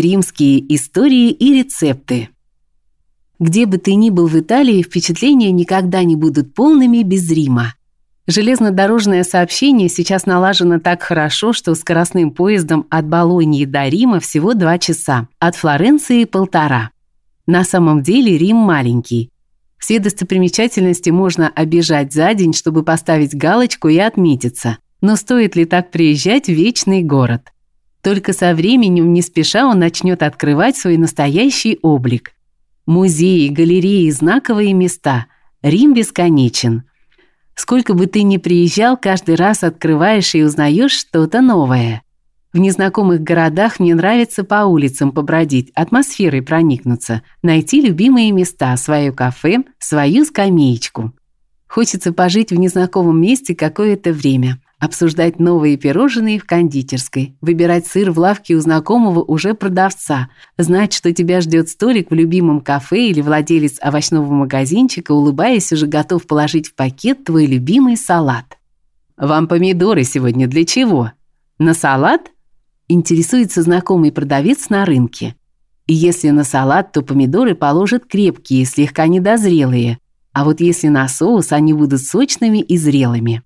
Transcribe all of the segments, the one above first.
Римские истории и рецепты. Где бы ты ни был в Италии, впечатления никогда не будут полными без Рима. Железнодорожное сообщение сейчас налажено так хорошо, что скоростным поездом от Болоньи до Рима всего два часа, от Флоренции полтора. На самом деле Рим маленький. Все достопримечательности можно обижать за день, чтобы поставить галочку и отметиться. Но стоит ли так приезжать в вечный город? Только со временем, не спеша, он начнет открывать свой настоящий облик. Музеи, галереи, знаковые места. Рим бесконечен. Сколько бы ты ни приезжал, каждый раз открываешь и узнаешь что-то новое. В незнакомых городах мне нравится по улицам побродить, атмосферой проникнуться, найти любимые места, свое кафе, свою скамеечку. Хочется пожить в незнакомом месте какое-то время, обсуждать новые пирожные в кондитерской, выбирать сыр в лавке у знакомого уже продавца, знать, что тебя ждет столик в любимом кафе или владелец овощного магазинчика, улыбаясь, уже готов положить в пакет твой любимый салат. Вам помидоры сегодня для чего? На салат? Интересуется знакомый продавец на рынке. И если на салат, то помидоры положат крепкие, слегка недозрелые, а вот если на соус, они будут сочными и зрелыми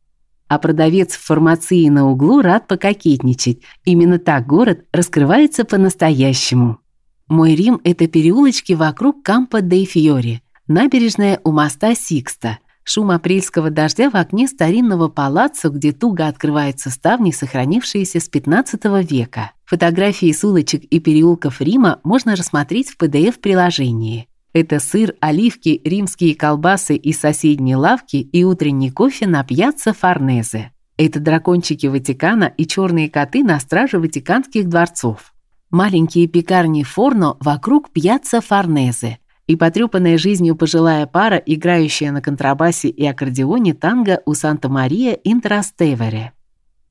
а продавец в фармации на углу рад пококетничать. Именно так город раскрывается по-настоящему. Мой Рим это переулочки вокруг Кампо дей Фьори, набережная у моста Сикста. Шум апрельского дождя в окне старинного палаццо, где туго открываются ставни, сохранившиеся с 15 века. Фотографии с улочек и переулков Рима можно рассмотреть в PDF-приложении. Это сыр, оливки, римские колбасы из соседней лавки и утренний кофе на пьяцца Фарнезе. Это дракончики Ватикана и черные коты на страже ватиканских дворцов. Маленькие пекарни Форно вокруг пьяцца Форнезе и потрепанная жизнью пожилая пара, играющая на контрабасе и аккордеоне танго у Санта-Мария ин Трастевере.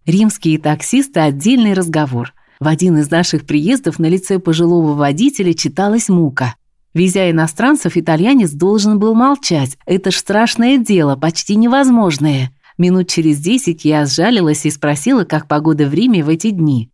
Римские таксисты отдельный разговор. В один из наших приездов на лице пожилого водителя читалась мука. Везя иностранцев, итальянец должен был молчать. Это ж страшное дело, почти невозможное. Минут через десять я сжалилась и спросила, как погода в Риме в эти дни.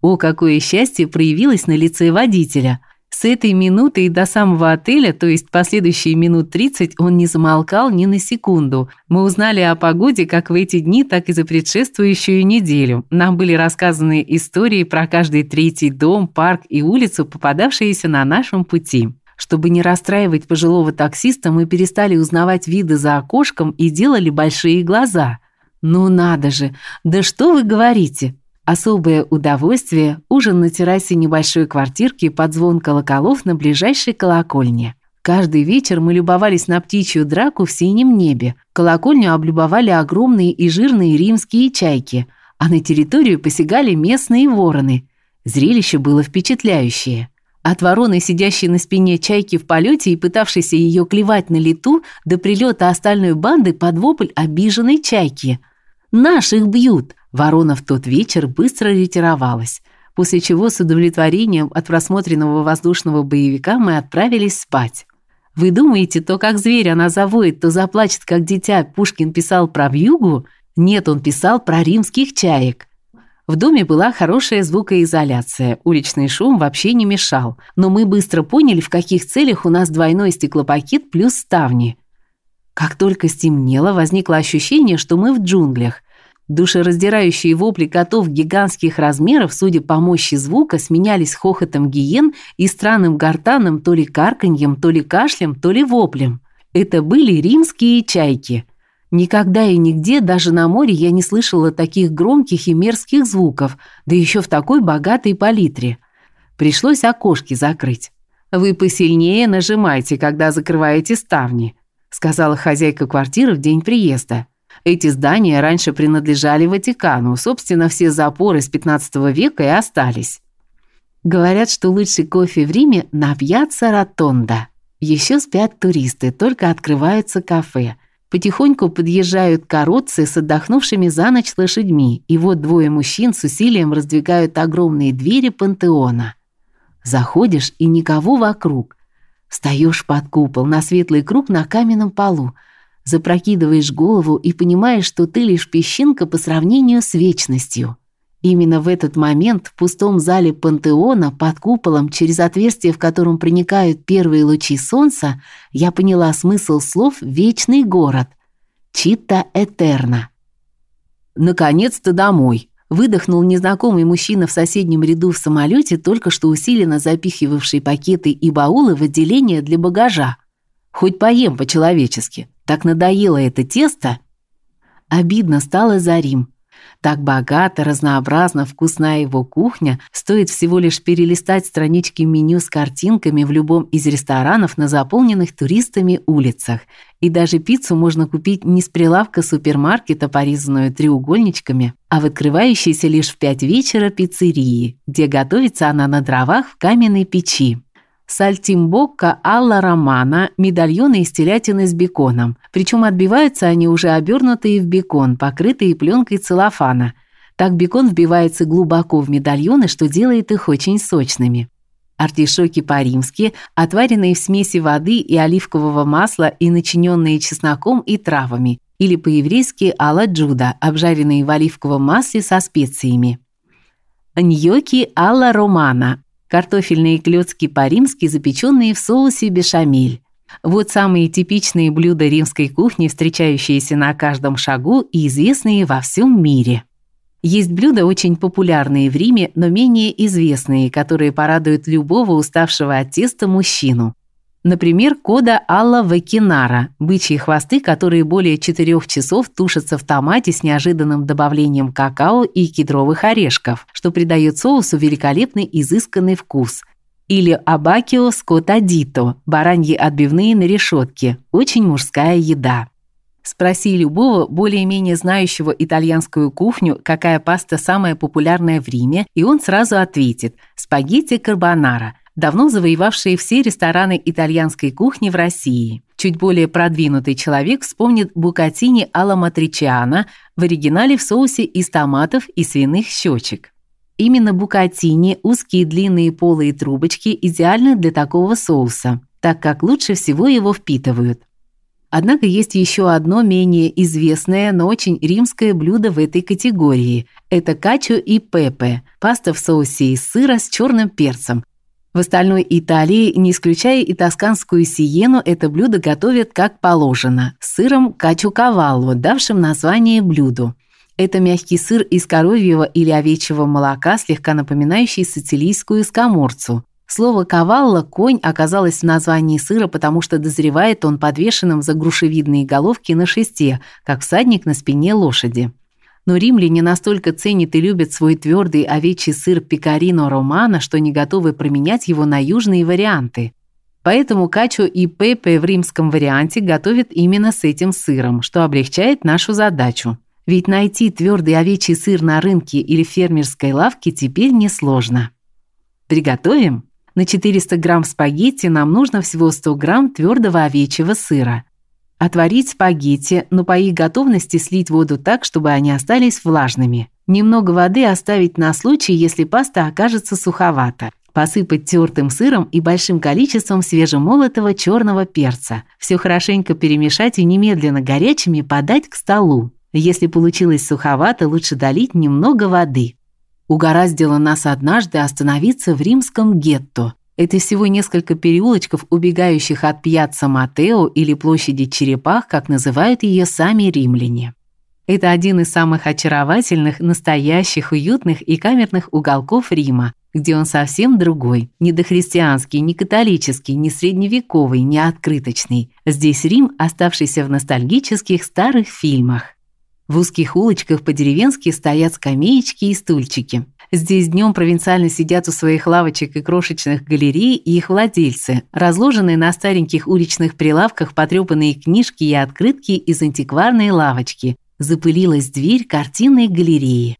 О, какое счастье проявилось на лице водителя. С этой минуты и до самого отеля, то есть последующие минут 30, он не замолкал ни на секунду. Мы узнали о погоде как в эти дни, так и за предшествующую неделю. Нам были рассказаны истории про каждый третий дом, парк и улицу, попадавшиеся на нашем пути. Чтобы не расстраивать пожилого таксиста, мы перестали узнавать виды за окошком и делали большие глаза. Ну надо же. Да что вы говорите? Особое удовольствие ужин на террасе небольшой квартирки под звон колоколов на ближайшей колокольне. Каждый вечер мы любовались на птичью драку в синем небе. Колокольню облюбовали огромные и жирные римские чайки, а на территорию посягали местные вороны. Зрелище было впечатляющее. От вороны, сидящей на спине чайки в полете и пытавшейся ее клевать на лету, до прилета остальной банды под вопль обиженной чайки. «Наших бьют!» Ворона в тот вечер быстро ретировалась, после чего с удовлетворением от просмотренного воздушного боевика мы отправились спать. Вы думаете, то как зверь она завоет, то заплачет, как дитя, Пушкин писал про вьюгу? Нет, он писал про римских чаек. В доме была хорошая звукоизоляция, уличный шум вообще не мешал, но мы быстро поняли, в каких целях у нас двойной стеклопакет плюс ставни. Как только стемнело, возникло ощущение, что мы в джунглях. Душераздирающие вопли котов гигантских размеров, судя по мощи звука, сменялись хохотом гиен и странным гортанным то ли карканьем, то ли кашлем, то ли воплем. Это были римские чайки – Никогда и нигде, даже на море, я не слышала таких громких и мерзких звуков, да еще в такой богатой палитре. Пришлось окошки закрыть. Вы посильнее нажимайте, когда закрываете ставни, сказала хозяйка квартиры в день приезда. Эти здания раньше принадлежали Ватикану, собственно, все запоры с 15 века и остались. Говорят, что лучший кофе в Риме на Пьяцца Ротонда. Еще спят туристы, только открываются кафе. Потихоньку подъезжают коротцы с отдохнувшими за ночь лошадьми, и вот двое мужчин с усилием раздвигают огромные двери пантеона. Заходишь, и никого вокруг. Встаешь под купол на светлый круг на каменном полу, запрокидываешь голову и понимаешь, что ты лишь песчинка по сравнению с вечностью. Именно в этот момент в пустом зале пантеона под куполом, через отверстие, в котором проникают первые лучи солнца, я поняла смысл слов «вечный город» – «Чита Этерна». «Наконец-то домой!» – выдохнул незнакомый мужчина в соседнем ряду в самолете, только что усиленно запихивавший пакеты и баулы в отделение для багажа. «Хоть поем по-человечески. Так надоело это тесто!» Обидно стало за Рим. Так богато, разнообразно, вкусна его кухня, стоит всего лишь перелистать странички меню с картинками в любом из ресторанов на заполненных туристами улицах. И даже пиццу можно купить не с прилавка супермаркета, порезанную треугольничками, а в открывающейся лишь в пять вечера пиццерии, где готовится она на дровах в каменной печи. Сальтимбокко Алла Романа, медальоны из телятины с беконом. Причем отбиваются они уже обернутые в бекон, покрытые пленкой целлофана. Так бекон вбивается глубоко в медальоны, что делает их очень сочными. Артишоки по-римски, отваренные в смеси воды и оливкового масла и начиненные чесноком и травами, или по-еврейски алла джуда, обжаренные в оливковом масле со специями. Ньоки алла романа, картофельные клёцки по-римски, запеченные в соусе бешамель. Вот самые типичные блюда римской кухни, встречающиеся на каждом шагу и известные во всем мире. Есть блюда очень популярные в Риме, но менее известные, которые порадуют любого уставшего от теста мужчину. Например, кода алла вакинара – бычьи хвосты, которые более 4 часов тушатся в томате с неожиданным добавлением какао и кедровых орешков, что придает соусу великолепный изысканный вкус. Или абакио скотадито – бараньи отбивные на решетке, очень мужская еда. Спроси любого более-менее знающего итальянскую кухню, какая паста самая популярная в Риме, и он сразу ответит – спагетти карбонара – давно завоевавшие все рестораны итальянской кухни в России. Чуть более продвинутый человек вспомнит букатини алла матричиано в оригинале в соусе из томатов и свиных щечек. Именно букатини, узкие длинные полые трубочки идеальны для такого соуса, так как лучше всего его впитывают. Однако есть еще одно менее известное, но очень римское блюдо в этой категории. Это качо и пепе, паста в соусе из сыра с черным перцем, в остальной Италии, не исключая и тосканскую сиену, это блюдо готовят как положено, с сыром качукавалло, давшим название блюду. Это мягкий сыр из коровьего или овечьего молока, слегка напоминающий сицилийскую скаморцу. Слово «кавалло» – «конь» оказалось в названии сыра, потому что дозревает он подвешенным за грушевидные головки на шесте, как всадник на спине лошади но римляне настолько ценят и любят свой твердый овечий сыр пекарино романо, что не готовы променять его на южные варианты. Поэтому качо и пепе в римском варианте готовят именно с этим сыром, что облегчает нашу задачу. Ведь найти твердый овечий сыр на рынке или фермерской лавке теперь несложно. Приготовим? На 400 грамм спагетти нам нужно всего 100 грамм твердого овечьего сыра. Отварить спагетти, но по их готовности слить воду так, чтобы они остались влажными. Немного воды оставить на случай, если паста окажется суховата. Посыпать тертым сыром и большим количеством свежемолотого черного перца. Все хорошенько перемешать и немедленно горячими подать к столу. Если получилось суховато, лучше долить немного воды. Угораздило нас однажды остановиться в римском гетто. Это всего несколько переулочков, убегающих от Пьяцца Матео или площади Черепах, как называют ее сами римляне. Это один из самых очаровательных, настоящих, уютных и камерных уголков Рима, где он совсем другой, не дохристианский, не католический, не средневековый, не открыточный. Здесь Рим, оставшийся в ностальгических старых фильмах. В узких улочках по-деревенски стоят скамеечки и стульчики. Здесь днем провинциально сидят у своих лавочек и крошечных галерей и их владельцы, разложенные на стареньких уличных прилавках потрепанные книжки и открытки из антикварной лавочки. Запылилась дверь картинной галереи.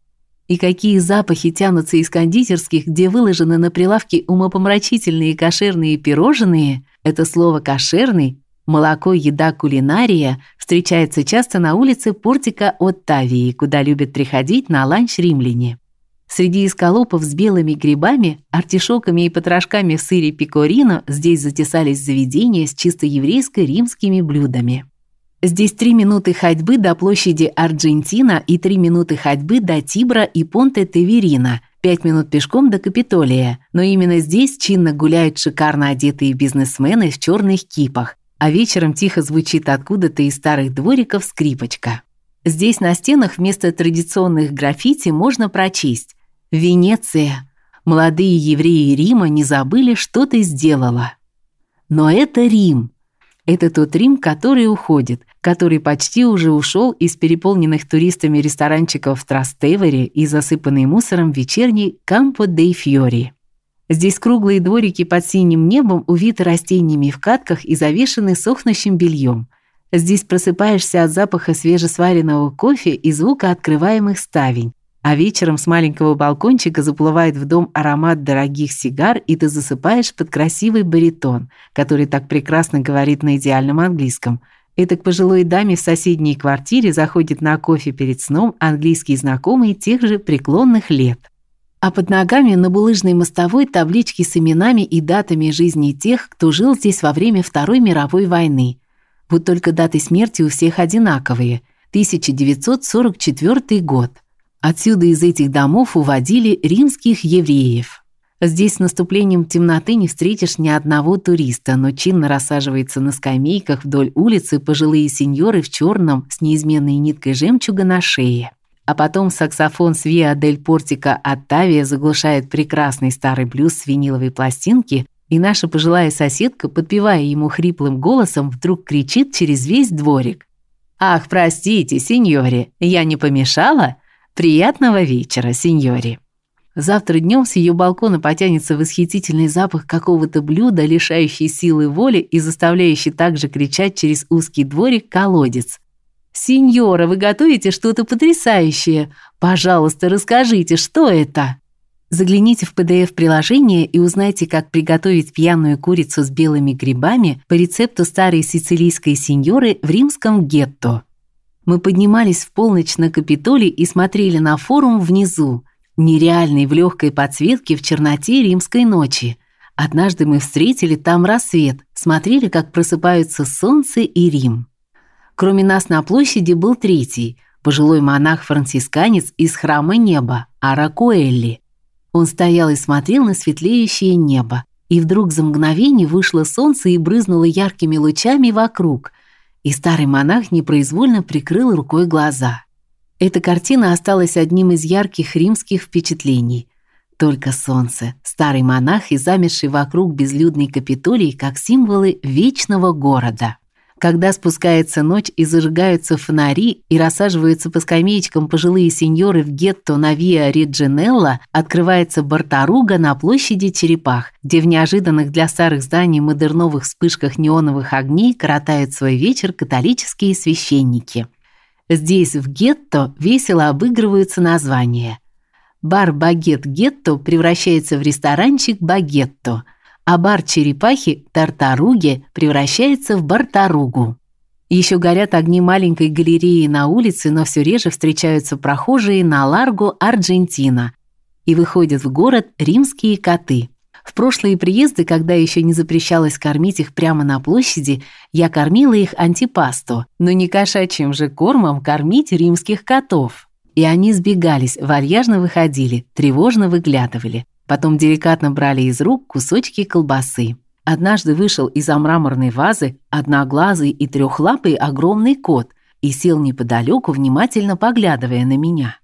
И какие запахи тянутся из кондитерских, где выложены на прилавке умопомрачительные кошерные пирожные. Это слово кошерный Молоко, еда, кулинария встречается часто на улице Портика Оттавии, куда любят приходить на ланч римляне. Среди эскалопов с белыми грибами, артишоками и потрошками в сыре пекорино здесь затесались заведения с чисто еврейско-римскими блюдами. Здесь три минуты ходьбы до площади Аргентина и три минуты ходьбы до Тибра и Понте-Теверина, пять минут пешком до Капитолия. Но именно здесь чинно гуляют шикарно одетые бизнесмены в черных кипах, а вечером тихо звучит откуда-то из старых двориков скрипочка. Здесь на стенах вместо традиционных граффити можно прочесть «Венеция. Молодые евреи Рима не забыли, что ты сделала». Но это Рим. Это тот Рим, который уходит, который почти уже ушел из переполненных туристами ресторанчиков в Трастевере и засыпанный мусором вечерний Кампо дей Фьори. Здесь круглые дворики под синим небом увиты растениями в катках и завешены сохнущим бельем. Здесь просыпаешься от запаха свежесваренного кофе и звука открываемых ставень, а вечером с маленького балкончика заплывает в дом аромат дорогих сигар, и ты засыпаешь под красивый баритон, который так прекрасно говорит на идеальном английском. Это к пожилой даме в соседней квартире заходит на кофе перед сном английский знакомый тех же преклонных лет. А под ногами на булыжной мостовой таблички с именами и датами жизни тех, кто жил здесь во время Второй мировой войны. Вот только даты смерти у всех одинаковые. 1944 год. Отсюда из этих домов уводили римских евреев. Здесь с наступлением темноты не встретишь ни одного туриста, но чинно рассаживается на скамейках вдоль улицы пожилые сеньоры в черном с неизменной ниткой жемчуга на шее. А потом саксофон с Виа дель Портика Оттавия заглушает прекрасный старый блюз с виниловой пластинки, и наша пожилая соседка, подпевая ему хриплым голосом, вдруг кричит через весь дворик: "Ах, простите, сеньоре, я не помешала?" Приятного вечера, сеньори. Завтра днем с ее балкона потянется восхитительный запах какого-то блюда, лишающий силы воли и заставляющий также кричать через узкий дворик колодец. Сеньора, вы готовите что-то потрясающее. Пожалуйста, расскажите, что это? Загляните в PDF-приложение и узнайте, как приготовить пьяную курицу с белыми грибами по рецепту старой сицилийской сеньоры в римском гетто. Мы поднимались в полночь на Капитолий и смотрели на форум внизу, нереальный в легкой подсветке в черноте римской ночи. Однажды мы встретили там рассвет, смотрели, как просыпаются солнце и Рим. Кроме нас на площади был третий, пожилой монах-францисканец из храма Неба, Аракуэлли. Он стоял и смотрел на светлеющее небо, и вдруг за мгновение вышло солнце и брызнуло яркими лучами вокруг – и старый монах непроизвольно прикрыл рукой глаза. Эта картина осталась одним из ярких римских впечатлений. Только солнце, старый монах и замерший вокруг безлюдный Капитолий как символы вечного города. Когда спускается ночь и зажигаются фонари и рассаживаются по скамеечкам пожилые сеньоры в гетто на Виа Реджинелла, открывается Бартаруга на площади Черепах, где в неожиданных для старых зданий модерновых вспышках неоновых огней коротают свой вечер католические священники. Здесь в гетто весело обыгрываются названия. Бар Багет Гетто превращается в ресторанчик Багетто – а бар черепахи Тартаруги превращается в Бартаругу. Еще горят огни маленькой галереи на улице, но все реже встречаются прохожие на Ларго Аргентина и выходят в город римские коты. В прошлые приезды, когда еще не запрещалось кормить их прямо на площади, я кормила их антипасто, но не кошачьим же кормом кормить римских котов. И они сбегались, вальяжно выходили, тревожно выглядывали. Потом деликатно брали из рук кусочки колбасы. Однажды вышел из-за мраморной вазы одноглазый и трехлапый огромный кот и сел неподалеку, внимательно поглядывая на меня.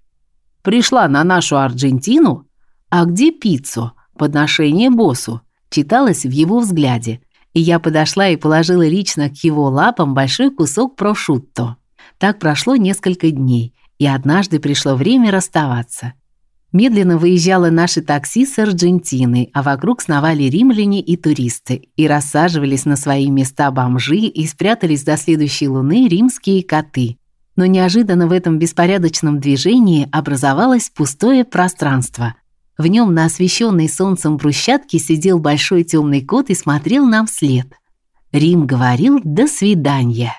«Пришла на нашу Аргентину? А где пиццу? Подношение боссу?» читалось в его взгляде, и я подошла и положила лично к его лапам большой кусок прошутто. Так прошло несколько дней, и однажды пришло время расставаться. Медленно выезжало наше такси с Аргентины, а вокруг сновали римляне и туристы, и рассаживались на свои места бомжи и спрятались до следующей луны римские коты. Но неожиданно в этом беспорядочном движении образовалось пустое пространство. В нем на освещенной солнцем брусчатке сидел большой темный кот и смотрел нам вслед. Рим говорил «до свидания».